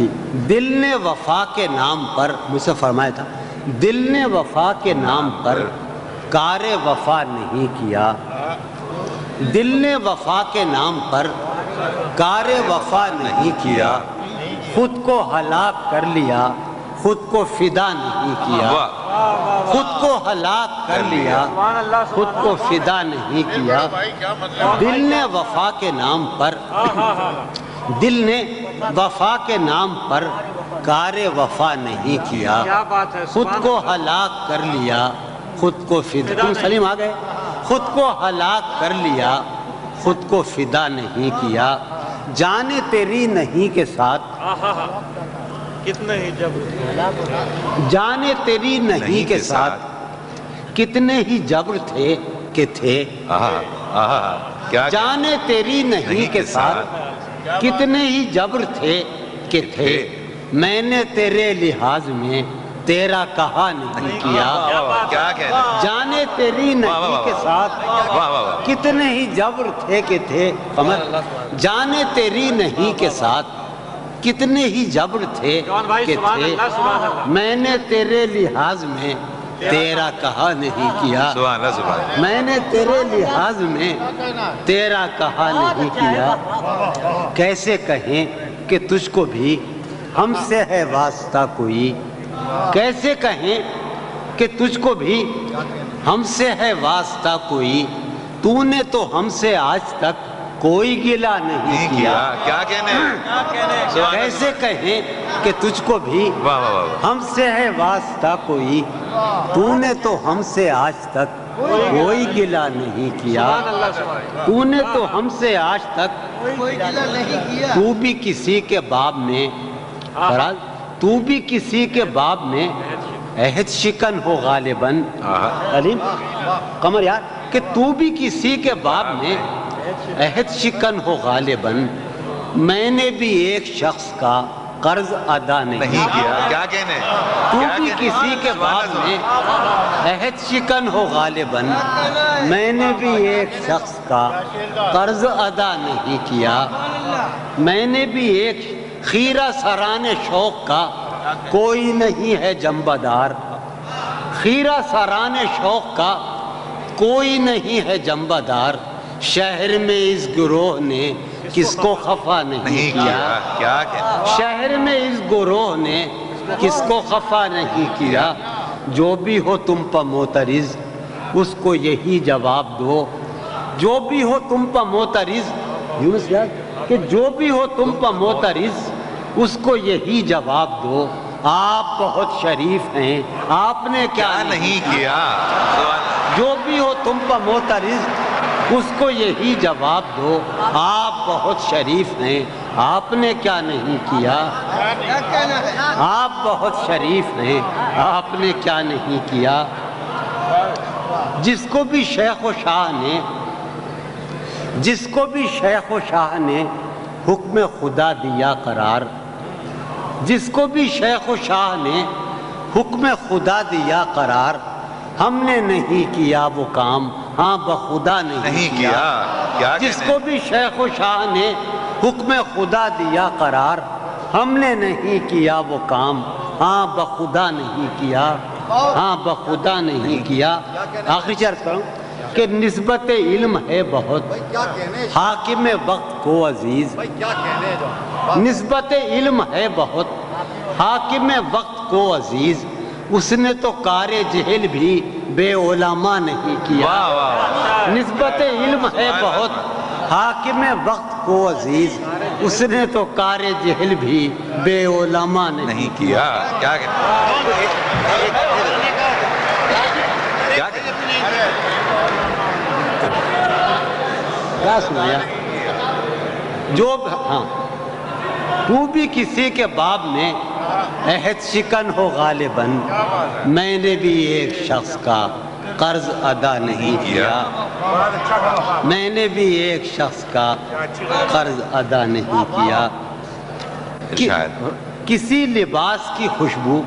جی دل نے وفا کے نام پر، مجھ سے فرمایا تھا، دل نے وفا کے نام پر کار وفا نہیں کیا۔ دل نے وفا کے نام پر کار وفا نہیں کیا۔ خود کو ہلاک کر لیا، خود کو فدا نہیں کیا۔ خود کو ہلاک کر لیا، خود کو فدا نہیں کیا۔ دل نے وفا کے نام پر دل نے وفا کے نام پر کار وفا نہیں کیا۔ کیا بات ہے خود کو ہلاک کر لیا۔ خود کو فدا تم سلیم آ گئے۔ خود کو ہلاک کر لیا۔ خود کو فدا نہیں کیا۔ جانے تیری نہیں کے ساتھ۔ کتنے ہی جب۔ جانے تیری نہیں کے ساتھ۔ کتنے ہی جبر تھے کہ تھے۔ آہا آہا۔ کیا جانے تیری نہیں کے ساتھ۔ کتنے ہی جبر تھے کہ تھے۔ میں نے تیرے لحاظ میں تیرا کہا نہیں کیا۔ جانے تیری نہیں کے ساتھ کتنے ہی جبر تھے کہ تھے۔ قمر جانے تیری نہیں کے ساتھ کتنے ہی جبر تھے کہ تھے۔ میں نے تیرے لحاظ میں تیرا کہا نہیں کیا۔ سبحان اللہ سبحان اللہ۔ میں نے تیرے لحاظ میں تیرا کہا نہیں کیا۔ کیسے کہیں کہ تجھ کو بھی ہم سے ہے واسطہ کوئی؟ کیسے کہیں کہ تجھ کو بھی ہم سے ہے واسطہ کوئی؟ تو نے تو ہم سے آج تک کوئی گلا نہیں نہیں کیا۔ کیا۔ کیا کہنے؟ اللہ کیسے کہیں کہ تجھ کو بھی واہ واہ واہ واہ۔ ہم سے ہے واسطہ کوئی۔ تو نے تو ہم سے آج تک کوئی گلا نہیں کیا۔ اللہ۔ سبحان تو نے تو ہم سے آج تک تو بھی کسی کے باب میں فراز تو بھی کسی کے باب میں عہد شکن ہو غالباً۔ علیم قمر یار کہ تو بھی کسی کے باب میں عہد شکن ہو غالباً میں نے بھی ایک شخص کا قرض ادا نہیں کیا۔ کیا۔ کہنے؟ تو بھی؟ کسی کے بعد میں عہد شکن ہو غالباً میں نے بھی ایک شخص کا قرض ادا نہیں کیا۔ میں نے بھی ایک خیرہ سران شوق کا کوئی نہیں ہے جنبدار۔ خیرہ سران شوق کا کوئی نہیں ہے جنبدار۔ شہر میں اس گروہ نے کس کو خفا نہیں کیا؟ شہر میں اس گروہ نے کس کو خفا نہیں کیا؟ جو بھی ہو تم پر موترز اس کو یہی جواب دو۔ جو بھی ہو تم پر موترز یونس یار کہ جو بھی ہو تم پر موترز اس کو یہی جواب دو۔ آپ بہت شریف ہیں آپ نے کیا نہیں کیا؟ جو بھی ہو تم پر موترز اس کو یہی جواب دو، آپ بہت شریف ہیں، آپ نے کیا نہیں کیا؟ آپ بہت شریف ہیں، آپ نے کیا نہیں کیا؟ جس کو بھی شیخ و شاہ نے، جس کو بھی شیخ و شاہ نے حکم خدا دیا قرار، جس کو بھی شیخ و شاہ نے حکم خدا دیا قرار، ہم نے نہیں کیا وہ کام۔ ہاں بخدا نہیں, نہیں کیا۔ جس کو بھی شیخ و شاہ نے حکم خدا دیا قرار ہم نے نہیں کیا وہ کام۔ ہاں بخدا نہیں کیا۔ ہاں بخدا نہیں کیا۔ آخری چرچ کروں کہ نسبت علم ہے بہت۔ حاکم وقت کو عزیز۔ نسبت علم ہے بہت۔ حاکم وقت کو عزیز۔ اس نے تو کار جہل بھی بے علماء نہیں کیا۔ نسبت علم ہے بہت۔ حاکم وقت کو عزیز اس نے تو کار جہل بھی بے علماء نہیں کیا۔ کیا کیا سنایا؟ جو ہاں۔ تو بھی کسی کے باب میں عہد شکن ہو غالباً۔ میں نے بھی ایک شخص کا قرض ادا نہیں کیا۔ میں نے بھی ایک شخص کا قرض ادا نہیں کیا۔ کسی لباس کی خوشبو